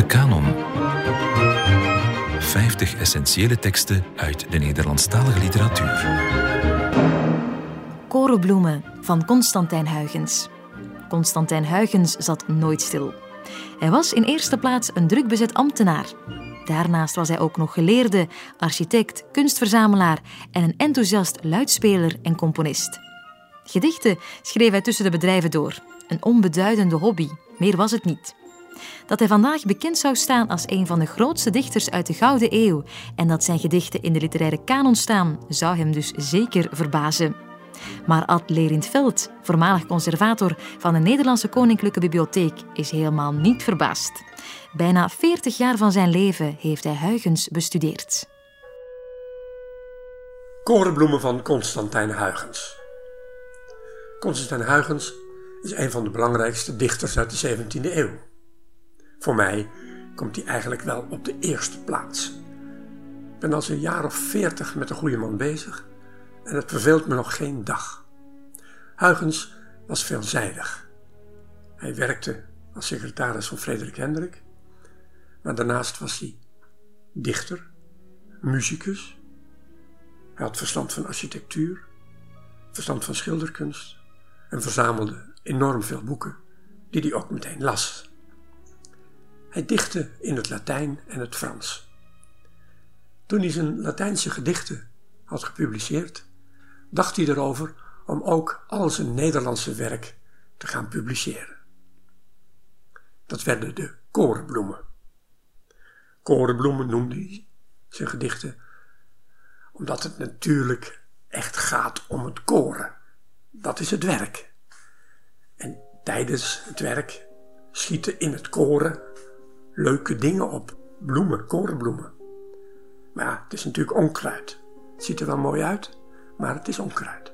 De Canon. 50 essentiële teksten uit de Nederlandstalige literatuur. Korenbloemen van Constantijn Huygens. Constantijn Huygens zat nooit stil. Hij was in eerste plaats een drukbezet ambtenaar. Daarnaast was hij ook nog geleerde, architect, kunstverzamelaar en een enthousiast luidspeler en componist. Gedichten schreef hij tussen de bedrijven door. Een onbeduidende hobby, meer was het niet. Dat hij vandaag bekend zou staan als een van de grootste dichters uit de Gouden Eeuw en dat zijn gedichten in de literaire kanon staan, zou hem dus zeker verbazen. Maar Ad Lerindveld, voormalig conservator van de Nederlandse Koninklijke Bibliotheek, is helemaal niet verbaasd. Bijna 40 jaar van zijn leven heeft hij Huygens bestudeerd. Korenbloemen van Constantijn Huygens. Constantijn Huygens is een van de belangrijkste dichters uit de 17e eeuw. Voor mij komt hij eigenlijk wel op de eerste plaats. Ik ben al een jaar of veertig met een goede man bezig en het verveelt me nog geen dag. Huygens was veelzijdig. Hij werkte als secretaris van Frederik Hendrik, maar daarnaast was hij dichter, muzikus. Hij had verstand van architectuur, verstand van schilderkunst en verzamelde enorm veel boeken die hij ook meteen las. Hij dichtte in het Latijn en het Frans. Toen hij zijn Latijnse gedichten had gepubliceerd, dacht hij erover om ook al zijn Nederlandse werk te gaan publiceren. Dat werden de korenbloemen. Korenbloemen noemde hij zijn gedichten, omdat het natuurlijk echt gaat om het koren. Dat is het werk. En tijdens het werk schieten in het koren leuke dingen op. Bloemen, korenbloemen. Maar ja, het is natuurlijk onkruid. Het ziet er wel mooi uit, maar het is onkruid.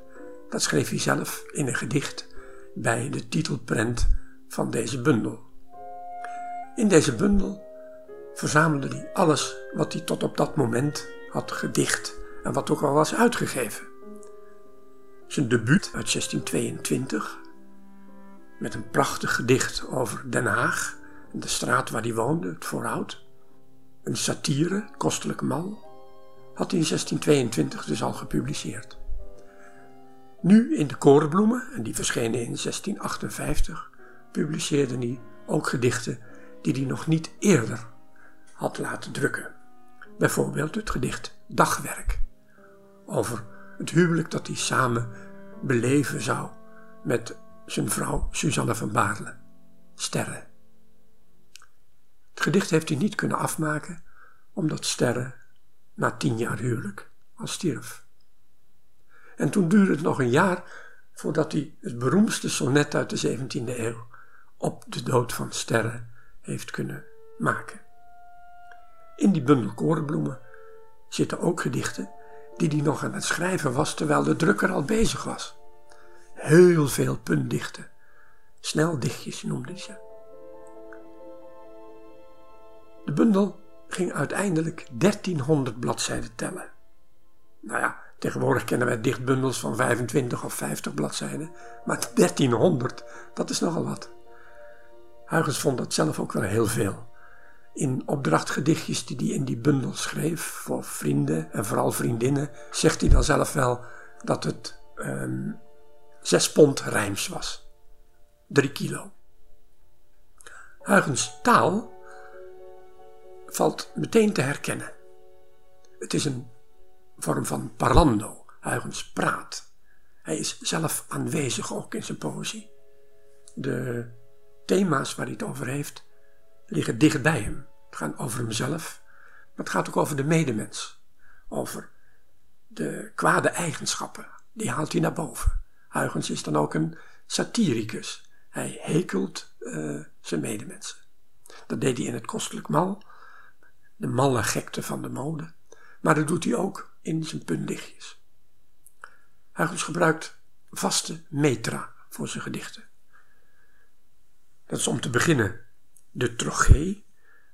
Dat schreef hij zelf in een gedicht bij de titelprent van deze bundel. In deze bundel verzamelde hij alles wat hij tot op dat moment had gedicht en wat ook al was uitgegeven. Zijn debuut uit 1622, met een prachtig gedicht over Den Haag de straat waar hij woonde, het Voorhout. Een satire, kostelijk mal, had hij in 1622 dus al gepubliceerd. Nu in de Korenbloemen, en die verschenen in 1658, publiceerde hij ook gedichten die hij nog niet eerder had laten drukken. Bijvoorbeeld het gedicht Dagwerk, over het huwelijk dat hij samen beleven zou met zijn vrouw Suzanne van Baarle, Sterren. Het gedicht heeft hij niet kunnen afmaken, omdat Sterren na tien jaar huwelijk al stierf. En toen duurde het nog een jaar voordat hij het beroemdste sonnet uit de 17e eeuw op de dood van Sterren heeft kunnen maken. In die bundel korenbloemen zitten ook gedichten die hij nog aan het schrijven was terwijl de drukker al bezig was. Heel veel puntdichten. Sneldichtjes noemde hij ze. De bundel ging uiteindelijk 1300 bladzijden tellen. Nou ja, tegenwoordig kennen wij dichtbundels van 25 of 50 bladzijden, maar 1300, dat is nogal wat. Huygens vond dat zelf ook wel heel veel. In opdrachtgedichtjes die hij in die bundel schreef voor vrienden en vooral vriendinnen, zegt hij dan zelf wel dat het um, zes pond rijms was. Drie kilo. Huygens taal valt meteen te herkennen. Het is een vorm van parlando, Huygens praat. Hij is zelf aanwezig ook in zijn poëzie. De thema's waar hij het over heeft, liggen dicht bij hem. Het gaat over hemzelf, maar het gaat ook over de medemens. Over de kwade eigenschappen, die haalt hij naar boven. Huygens is dan ook een satiricus. Hij hekelt uh, zijn medemensen. Dat deed hij in het kostelijk mal, de malle gekte van de mode, maar dat doet hij ook in zijn puntdichtjes. Huygens gebruikt vaste metra voor zijn gedichten. Dat is om te beginnen de trogee,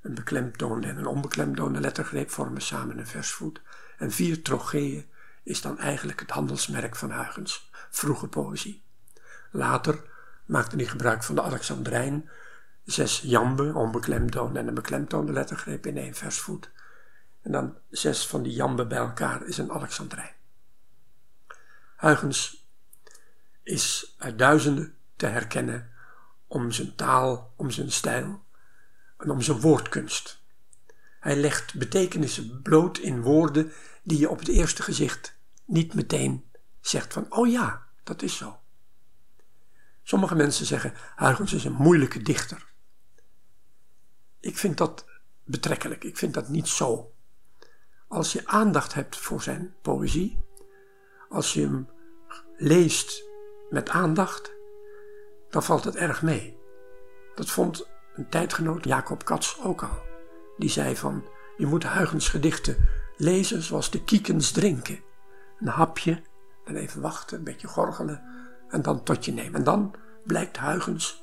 een beklemtoonde en een onbeklemtoonde lettergreep vormen samen een versvoet. En vier trogeeën is dan eigenlijk het handelsmerk van Huygens, vroege poëzie. Later maakte hij gebruik van de Alexandrijn, zes jamben, onbeklemtoonde en een beklemtoonde lettergreep in één versvoet. En dan zes van die jamben bij elkaar is een Alexandrijn. Huygens is uit duizenden te herkennen om zijn taal, om zijn stijl en om zijn woordkunst. Hij legt betekenissen bloot in woorden die je op het eerste gezicht niet meteen zegt van, oh ja, dat is zo. Sommige mensen zeggen, Huygens is een moeilijke dichter. Ik vind dat betrekkelijk, ik vind dat niet zo. Als je aandacht hebt voor zijn poëzie, als je hem leest met aandacht, dan valt het erg mee. Dat vond een tijdgenoot Jacob Katz ook al. Die zei van, je moet Huygens gedichten lezen zoals de kiekens drinken. Een hapje, dan even wachten, een beetje gorgelen en dan tot je nemen. En dan blijkt Huygens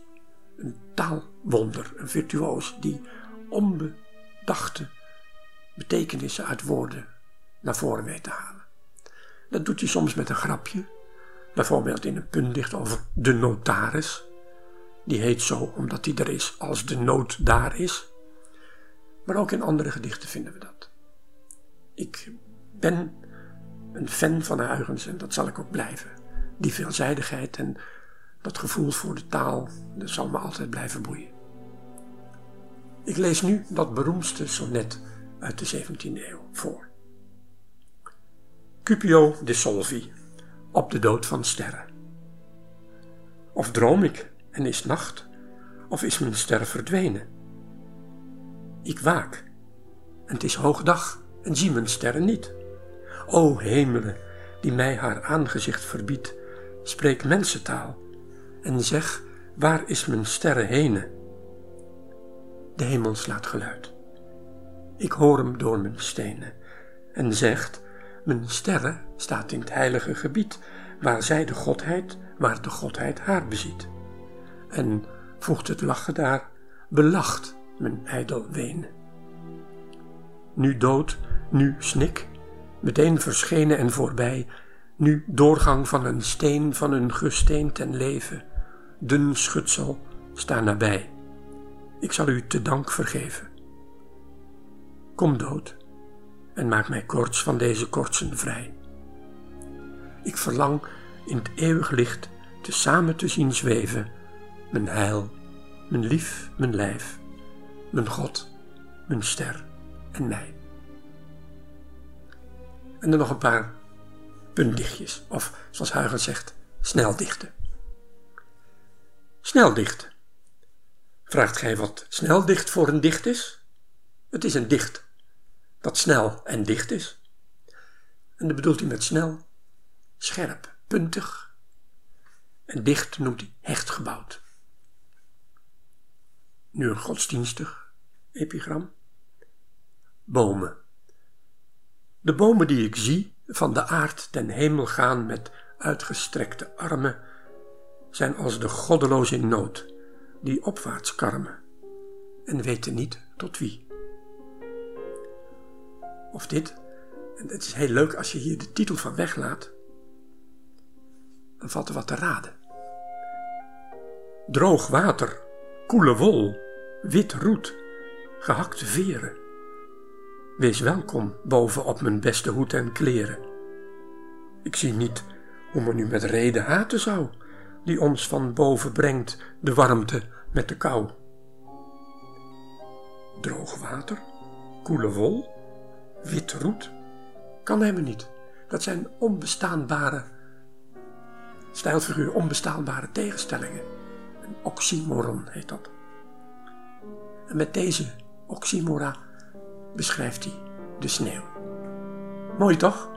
een taalwonder, een virtuoos die onbedachte betekenissen uit woorden naar voren weet te halen. Dat doet hij soms met een grapje, bijvoorbeeld in een puntdicht over de notaris. Die heet zo omdat hij er is als de nood daar is. Maar ook in andere gedichten vinden we dat. Ik ben een fan van Huygens en dat zal ik ook blijven. Die veelzijdigheid en dat gevoel voor de taal, dat zal me altijd blijven boeien. Ik lees nu dat beroemdste sonnet uit de 17e eeuw voor. Cupio de Solvi, op de dood van sterren. Of droom ik en is nacht, of is mijn ster verdwenen? Ik waak, en het is hoogdag en zie mijn sterren niet. O hemelen, die mij haar aangezicht verbiedt, spreek mensentaal en zeg, waar is mijn sterren henen? De hemel slaat geluid. Ik hoor hem door mijn stenen en zegt, mijn sterren staat in het heilige gebied, waar zij de godheid, waar de godheid haar beziet. En voegt het lachen daar, belacht mijn ijdel wenen. Nu dood, nu snik, meteen verschenen en voorbij, nu doorgang van een steen van een gesteen ten leven, dun schutsel, sta nabij. Ik zal u te dank vergeven. Kom dood en maak mij korts van deze kortsen vrij. Ik verlang in het eeuwig licht te samen te zien zweven, mijn heil, mijn lief, mijn lijf, mijn God, mijn ster en mij. En dan nog een paar puntdichtjes, of zoals Huygens zegt, sneldichten. Sneldicht. Vraagt gij wat sneldicht voor een dicht is? Het is een dicht dat snel en dicht is. En dat bedoelt hij met snel, scherp, puntig. En dicht noemt hij hecht gebouwd. Nu een godsdienstig epigram. Bomen. De bomen die ik zie, van de aard ten hemel gaan met uitgestrekte armen, zijn als de goddeloos in nood, die opwaarts karmen en weten niet tot wie. Of dit, en het is heel leuk als je hier de titel van weglaat, dan valt er wat te raden. Droog water, koele wol, wit roet, gehakte veren. Wees welkom boven op mijn beste hoed en kleren. Ik zie niet hoe men nu met reden haten zou die ons van boven brengt de warmte met de kou. Droog water, koele wol, wit roet, kan helemaal niet. Dat zijn onbestaanbare stijlfiguur, onbestaanbare tegenstellingen. Een oxymoron heet dat. En met deze oxymora beschrijft hij de sneeuw. Mooi toch?